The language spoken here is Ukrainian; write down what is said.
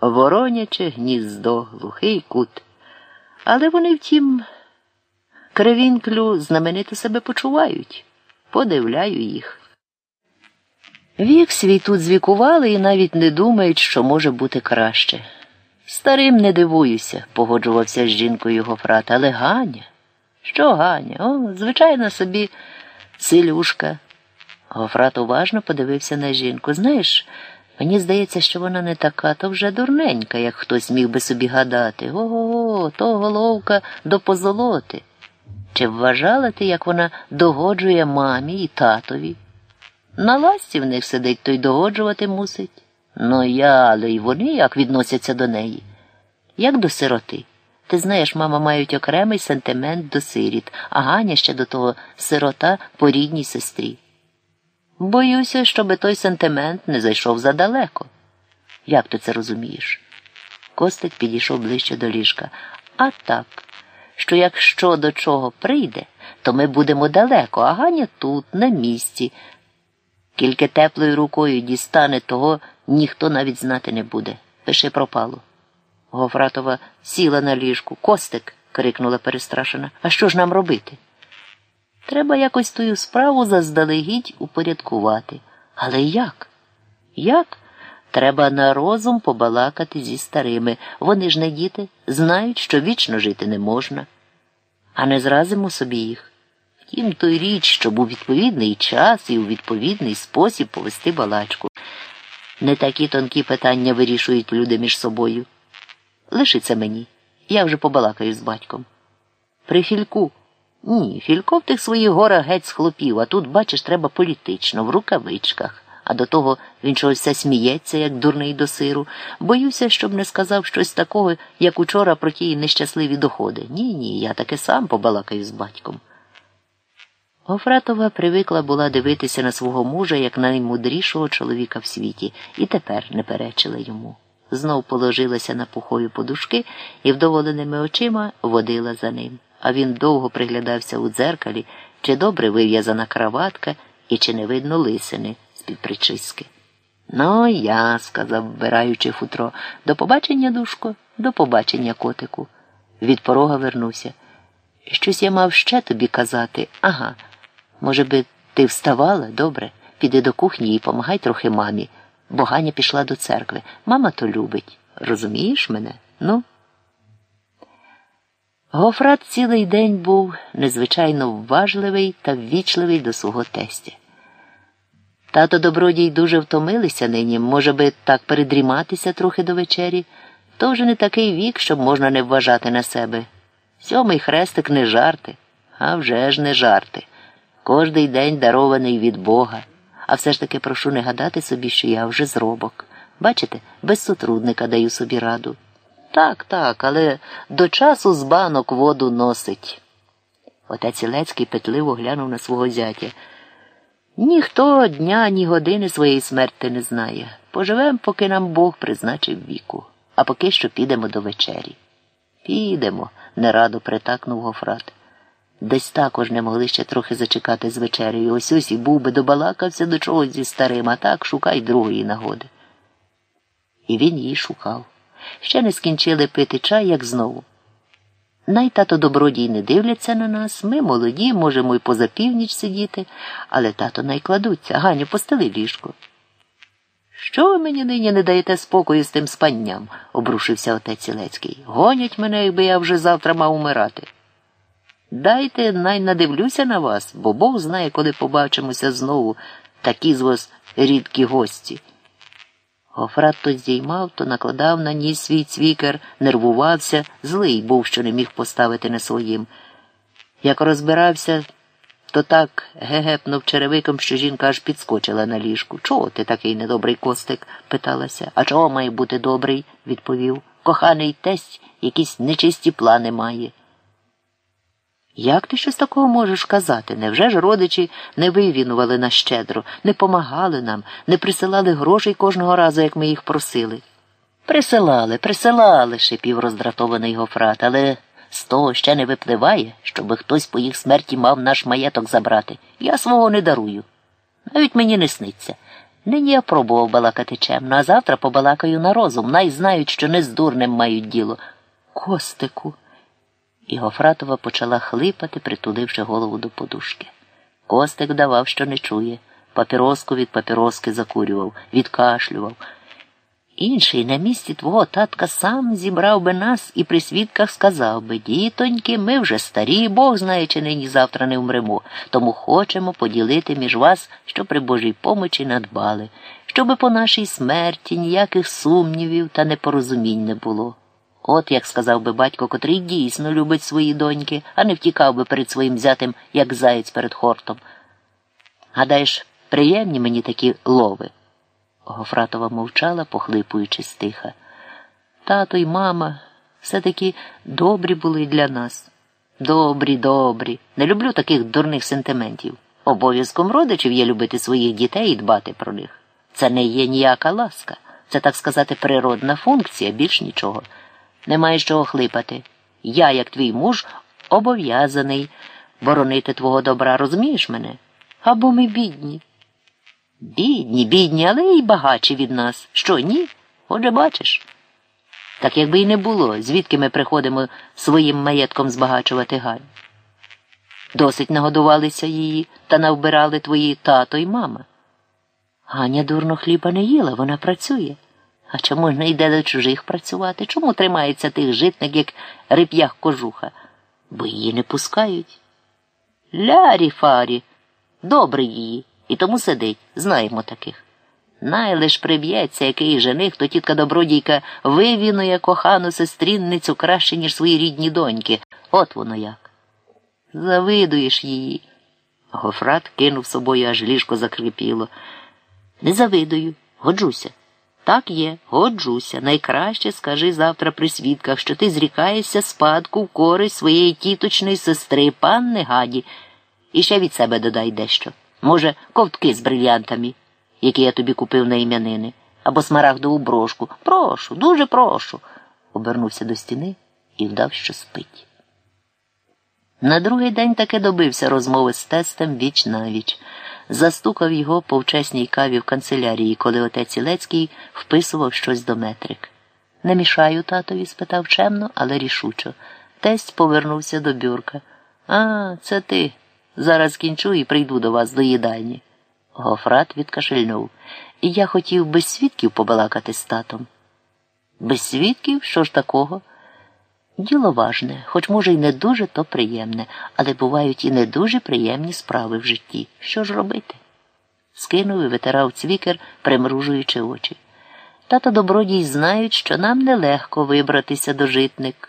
Вороняче гніздо, глухий кут. Але вони, втім, кривінклю знаменито себе почувають. Подивляю їх. Вік свій тут звікували і навіть не думають, що може бути краще. Старим не дивуюся, погоджувався з жінкою його фрат, але Ганя. Що Ганя? О, звичайно собі, силюшка. Гофрат уважно подивився на жінку. Знаєш, мені здається, що вона не така, то вже дурненька, як хтось міг би собі гадати. Ого, то головка до позолоти. Чи вважала ти, як вона догоджує мамі і татові? На ласті в них сидить, то й догоджувати мусить. Ну я, але й вони як відносяться до неї. Як до сироти. Ти знаєш, мама мають окремий сентимент до сиріт, а Ганя ще до того сирота по рідній сестрі. Боюся, щоби той сентимент не зайшов задалеко. Як ти це розумієш? Костик підійшов ближче до ліжка. А так, що якщо до чого прийде, то ми будемо далеко, а Ганя тут, на місці. Тільки теплою рукою дістане того, ніхто навіть знати не буде. Пиши пропало. Гофратова сіла на ліжку. Костик. крикнула перестрашена. А що ж нам робити? Треба якось тую справу заздалегідь упорядкувати. Але як? Як? Треба на розум побалакати зі старими. Вони ж не діти, знають, що вічно жити не можна, а не зразимо собі їх. Втім, той річ, щоб у відповідний час і у відповідний спосіб повести балачку. Не такі тонкі питання вирішують люди між собою. Лишиться мені. Я вже побалакаю з батьком. При фільку. Ні, Філько в тих своїх горах геть схлопів, а тут, бачиш, треба політично, в рукавичках. А до того він чогось все сміється, як дурний до сиру. Боюся, щоб не сказав щось такого, як учора про ті нещасливі доходи. Ні, ні, я таки сам побалакаю з батьком. Гофратова привикла була дивитися на свого мужа як наймудрішого чоловіка в світі, і тепер не перечила йому. Знов положилася на пухові подушки і вдоволеними очима водила за ним а він довго приглядався у дзеркалі, чи добре вив'язана краватка і чи не видно лисини з під причиски. Ну, я, сказав, вбираючи футро, до побачення, душко, до побачення, котику. Від порога вернувся. Щось я мав ще тобі казати. Ага. Може би, ти вставала? Добре. Піди до кухні і помагай трохи мамі, бо Ганя пішла до церкви. Мама то любить. Розумієш мене? Ну? Гофрат цілий день був незвичайно вважливий та ввічливий до свого тестя. Тато добродій дуже втомилися нині, може би, так передріматися трохи до вечері, то вже не такий вік, щоб можна не вважати на себе. Сьомий хрестик не жарти, а вже ж не жарти. Кожний день дарований від Бога. А все ж таки прошу не гадати собі, що я вже зробок. Бачите, без сутрудника даю собі раду. Так, так, але до часу з банок воду носить. Отець Ілецький петливо глянув на свого зятя. Ніхто дня, ні години своєї смерти не знає. Поживем, поки нам Бог призначив віку, а поки що підемо до вечері. Підемо, нерадо притакнув Гофрат. Десь також не могли ще трохи зачекати з вечерею. Ось ось і був би добалакався до чогось зі старим, а так шукай другої нагоди. І він її шукав. Ще не скінчили пити чай, як знову. Най тато добродій не дивляться на нас, ми молоді, можемо й поза північ сидіти, але тато найкладуться. Ганю, постели ліжко. Що ви мені нині не даєте спокою з тим спанням? обрушився отець Ілецький. Гонять мене, якби я вже завтра мав умирати. Дайте най надивлюся на вас, бо Бог знає, коли побачимося знову такі з вас рідкі гості. Гофрат то здіймав, то накладав на ніс свій цвікер, нервувався, злий був, що не міг поставити на своїм. Як розбирався, то так гегепнув черевиком, що жінка аж підскочила на ліжку. Чого ти такий недобрий костик? питалася. А чого має бути добрий? відповів. Коханий тесть якісь нечисті плани має. Як ти щось такого можеш казати? Невже ж родичі не вивінували нас щедро, не помагали нам, не присилали грошей кожного разу, як ми їх просили? Присилали, присилали, шипів роздратований Гофрат, але з того ще не випливає, щоби хтось по їх смерті мав наш маєток забрати. Я свого не дарую. Навіть мені не сниться. Нині я пробував балакати чемно, а завтра побалакаю на розум. Най знають, що не з дурнем мають діло. Костику. І Гофратова почала хлипати, притуливши голову до подушки. Костик давав, що не чує. Папіроску від папіроски закурював, відкашлював. Інший на місці твого татка сам зібрав би нас і при свідках сказав би дітоньки, ми вже старі, Бог знає, чи нині завтра не вмремо, тому хочемо поділити між вас, що при Божій помочі надбали, щоби по нашій смерті ніяких сумнівів та непорозумінь не було. От як сказав би батько, котрий дійсно любить свої доньки, а не втікав би перед своїм зятем, як заєць перед хортом. Гадаєш, приємні мені такі лови. Гофратова мовчала, похлипуючи стиха. Тато й мама все таки добрі були для нас. Добрі, добрі. Не люблю таких дурних сентиментів. Обов'язком родичів є любити своїх дітей і дбати про них. Це не є ніяка ласка. Це, так сказати, природна функція, більш нічого. Немає чого хлипати. Я, як твій муж, обов'язаний боронити твого добра, розумієш мене? Або ми бідні. Бідні, бідні, але й багатші від нас. Що, ні? Отже, бачиш. Так якби й не було, звідки ми приходимо своїм маєтком збагачувати Галь. Досить нагодувалися її та навбирали твої тато й мама. Ганя дурно хліба не їла, вона працює. А чому ж не йде до чужих працювати? Чому тримається тих житник, як рип'ях кожуха? Бо її не пускають. Лярі фарі, добре її. І тому сидить, знаємо таких. Най лиш приб'ється який жених, то тітка добродійка вивінує кохану сестрінницю краще, ніж свої рідні доньки. От воно як. Завидуєш її. Гофрат кинув собою, аж ліжко закріпіло. Не завидую, годжуся. Так є, годжуся. Найкраще скажи завтра при свідках, що ти зрікаєшся спадку в користь своєї тіточної сестри, панни Гаді, і ще від себе додай дещо. Може, ковтки з брильянтами, які я тобі купив на ім'янини, або смарагдову брошку. Прошу, дуже прошу. Обернувся до стіни і вдав, що спить. На другий день таки добився розмови з тестем віч на віч. Застукав його по вчесній каві в канцелярії, коли отець Ілецький вписував щось до метрик. Не мішаю татові? спитав чемно, але рішучо. Тесть повернувся до бюрка. А, це ти. Зараз кінчу і прийду до вас до їдальні. Гофрат відкашельнув. Я хотів без свідків побалакати з татом. Без свідків? Що ж такого? Діло важне, хоч, може, й не дуже то приємне, але бувають і не дуже приємні справи в житті. Що ж робити? Скинув і витирав цвікер, примружуючи очі. Тато добродій знають, що нам нелегко вибратися до житник.